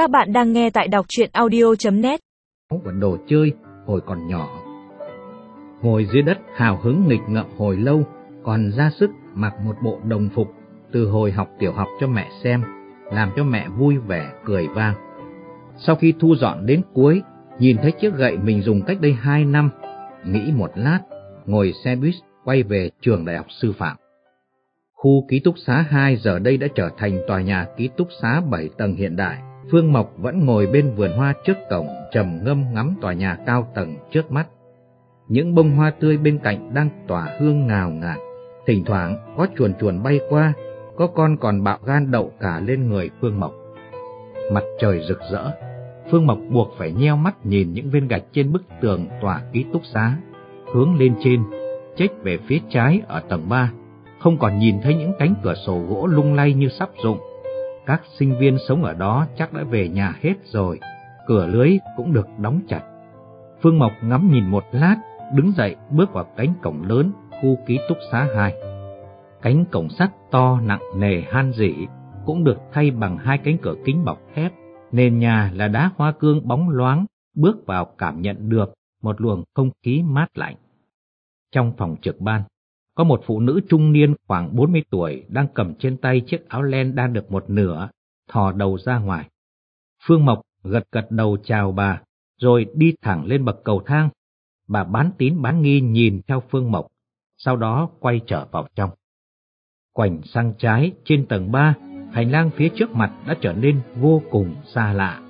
Các bạn đang nghe tại đọc chuyện audio.net Và đồ chơi hồi còn nhỏ. Ngồi dưới đất hào hứng nghịch ngợm hồi lâu, còn ra sức mặc một bộ đồng phục từ hồi học tiểu học cho mẹ xem, làm cho mẹ vui vẻ cười vang. Sau khi thu dọn đến cuối, nhìn thấy chiếc gậy mình dùng cách đây hai năm, nghĩ một lát, ngồi xe buýt quay về trường đại học sư phạm. Khu ký túc xá 2 giờ đây đã trở thành tòa nhà ký túc xá 7 tầng hiện đại. Phương Mộc vẫn ngồi bên vườn hoa trước cổng, trầm ngâm ngắm tòa nhà cao tầng trước mắt. Những bông hoa tươi bên cạnh đang tỏa hương ngào ngạt. Thỉnh thoảng có chuồn chuồn bay qua, có con còn bạo gan đậu cả lên người Phương Mộc. Mặt trời rực rỡ, Phương Mộc buộc phải nheo mắt nhìn những viên gạch trên bức tường tòa ký túc xá, hướng lên trên, chếch về phía trái ở tầng 3 không còn nhìn thấy những cánh cửa sổ gỗ lung lay như sắp rụng. Các sinh viên sống ở đó chắc đã về nhà hết rồi, cửa lưới cũng được đóng chặt. Phương Mộc ngắm nhìn một lát, đứng dậy bước vào cánh cổng lớn khu ký túc xá 2. Cánh cổng sắt to nặng nề han dỉ cũng được thay bằng hai cánh cửa kính bọc thép, nền nhà là đá hoa cương bóng loáng, bước vào cảm nhận được một luồng không khí mát lạnh. Trong phòng trực ban, có một phụ nữ trung niên khoảng 40 tuổi đang cầm trên tay chiếc áo len đang được một nửa, thò đầu ra ngoài. Phương Mộc gật gật đầu chào bà, rồi đi thẳng lên bậc cầu thang. Bà bán tín bán nghi nhìn theo Phương Mộc, sau đó quay trở vào trong. Quảnh sang trái trên tầng 3, hành lang phía trước mặt đã trở nên vô cùng xa lạ.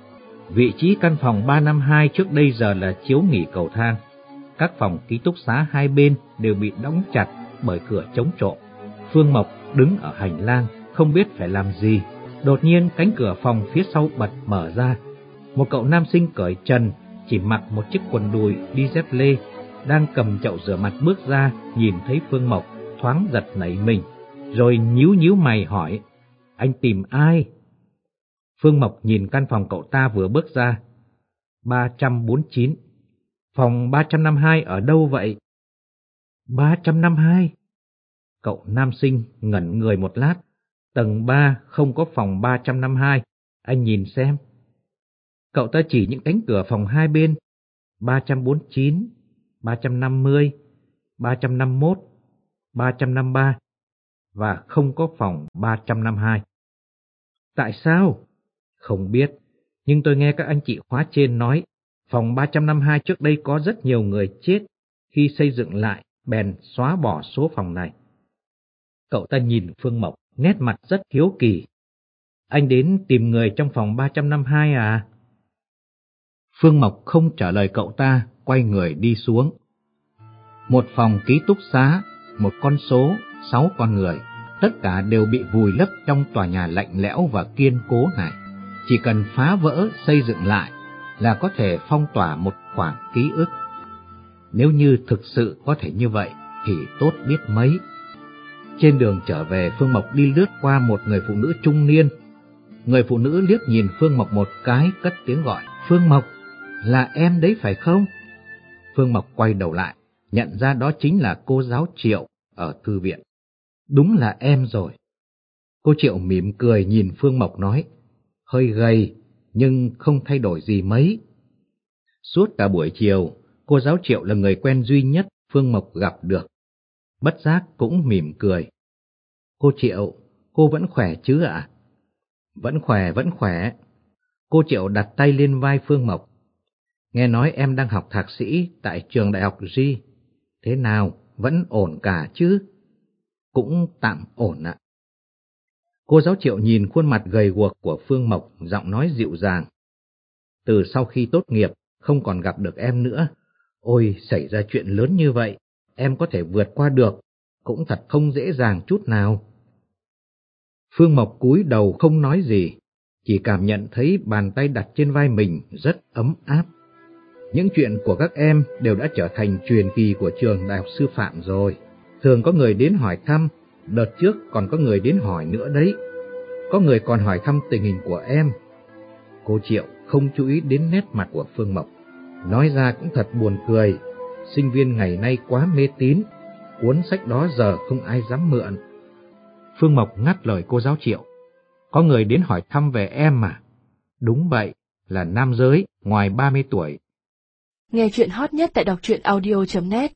Vị trí căn phòng 352 trước đây giờ là chiếu nghỉ cầu thang. Các phòng ký túc xá hai bên đều bị đóng chặt bởi cửa chống trộm. Phương Mộc đứng ở hành lang, không biết phải làm gì. Đột nhiên cánh cửa phòng phía sau bật mở ra. Một cậu nam sinh cởi trần, chỉ mặc một chiếc quần đùi đi dép lê, đang cầm chậu rửa mặt bước ra, nhìn thấy Phương Mộc, thoáng giật nảy mình, rồi nhíu nhíu mày hỏi, anh tìm ai? Phương Mộc nhìn căn phòng cậu ta vừa bước ra. 349. Phòng 352 ở đâu vậy? 352. Cậu nam sinh ngẩn người một lát. Tầng 3 không có phòng 352. Anh nhìn xem. Cậu ta chỉ những cánh cửa phòng hai bên. 349, 350, 351, 353 và không có phòng 352. Tại sao? Không biết, nhưng tôi nghe các anh chị khóa trên nói phòng 352 trước đây có rất nhiều người chết khi xây dựng lại bèn xóa bỏ số phòng này. Cậu ta nhìn Phương Mộc, nét mặt rất hiếu kỳ. Anh đến tìm người trong phòng 352 à? Phương Mộc không trả lời cậu ta, quay người đi xuống. Một phòng ký túc xá, một con số, sáu con người, tất cả đều bị vùi lấp trong tòa nhà lạnh lẽo và kiên cố này. Chỉ cần phá vỡ, xây dựng lại là có thể phong tỏa một khoảng ký ức. Nếu như thực sự có thể như vậy thì tốt biết mấy. Trên đường trở về Phương Mộc đi lướt qua một người phụ nữ trung niên. Người phụ nữ liếc nhìn Phương Mộc một cái cất tiếng gọi. Phương Mộc, là em đấy phải không? Phương Mộc quay đầu lại, nhận ra đó chính là cô giáo Triệu ở thư viện. Đúng là em rồi. Cô Triệu mỉm cười nhìn Phương Mộc nói, hơi gầy nhưng không thay đổi gì mấy. Suốt cả buổi chiều, cô giáo Triệu là người quen duy nhất Phương Mộc gặp được. Bất giác cũng mỉm cười. Cô Triệu, cô vẫn khỏe chứ ạ? Vẫn khỏe, vẫn khỏe. Cô Triệu đặt tay lên vai Phương Mộc. Nghe nói em đang học thạc sĩ tại trường đại học G. Thế nào, vẫn ổn cả chứ? Cũng tạm ổn ạ. Cô giáo Triệu nhìn khuôn mặt gầy guộc của Phương Mộc, giọng nói dịu dàng. Từ sau khi tốt nghiệp, không còn gặp được em nữa, Ôi, xảy ra chuyện lớn như vậy, em có thể vượt qua được, cũng thật không dễ dàng chút nào. Phương Mộc cúi đầu không nói gì, chỉ cảm nhận thấy bàn tay đặt trên vai mình rất ấm áp. Những chuyện của các em đều đã trở thành truyền kỳ của trường đại học sư phạm rồi. Thường có người đến hỏi thăm, đợt trước còn có người đến hỏi nữa đấy. Có người còn hỏi thăm tình hình của em. Cô Triệu không chú ý đến nét mặt của Phương Mộc. Nói ra cũng thật buồn cười, sinh viên ngày nay quá mê tín, cuốn sách đó giờ không ai dám mượn. Phương Mộc ngắt lời cô giáo Triệu. Có người đến hỏi thăm về em mà. Đúng vậy, là nam giới, ngoài 30 tuổi. Nghe chuyện hot nhất tại đọc truyện audio.net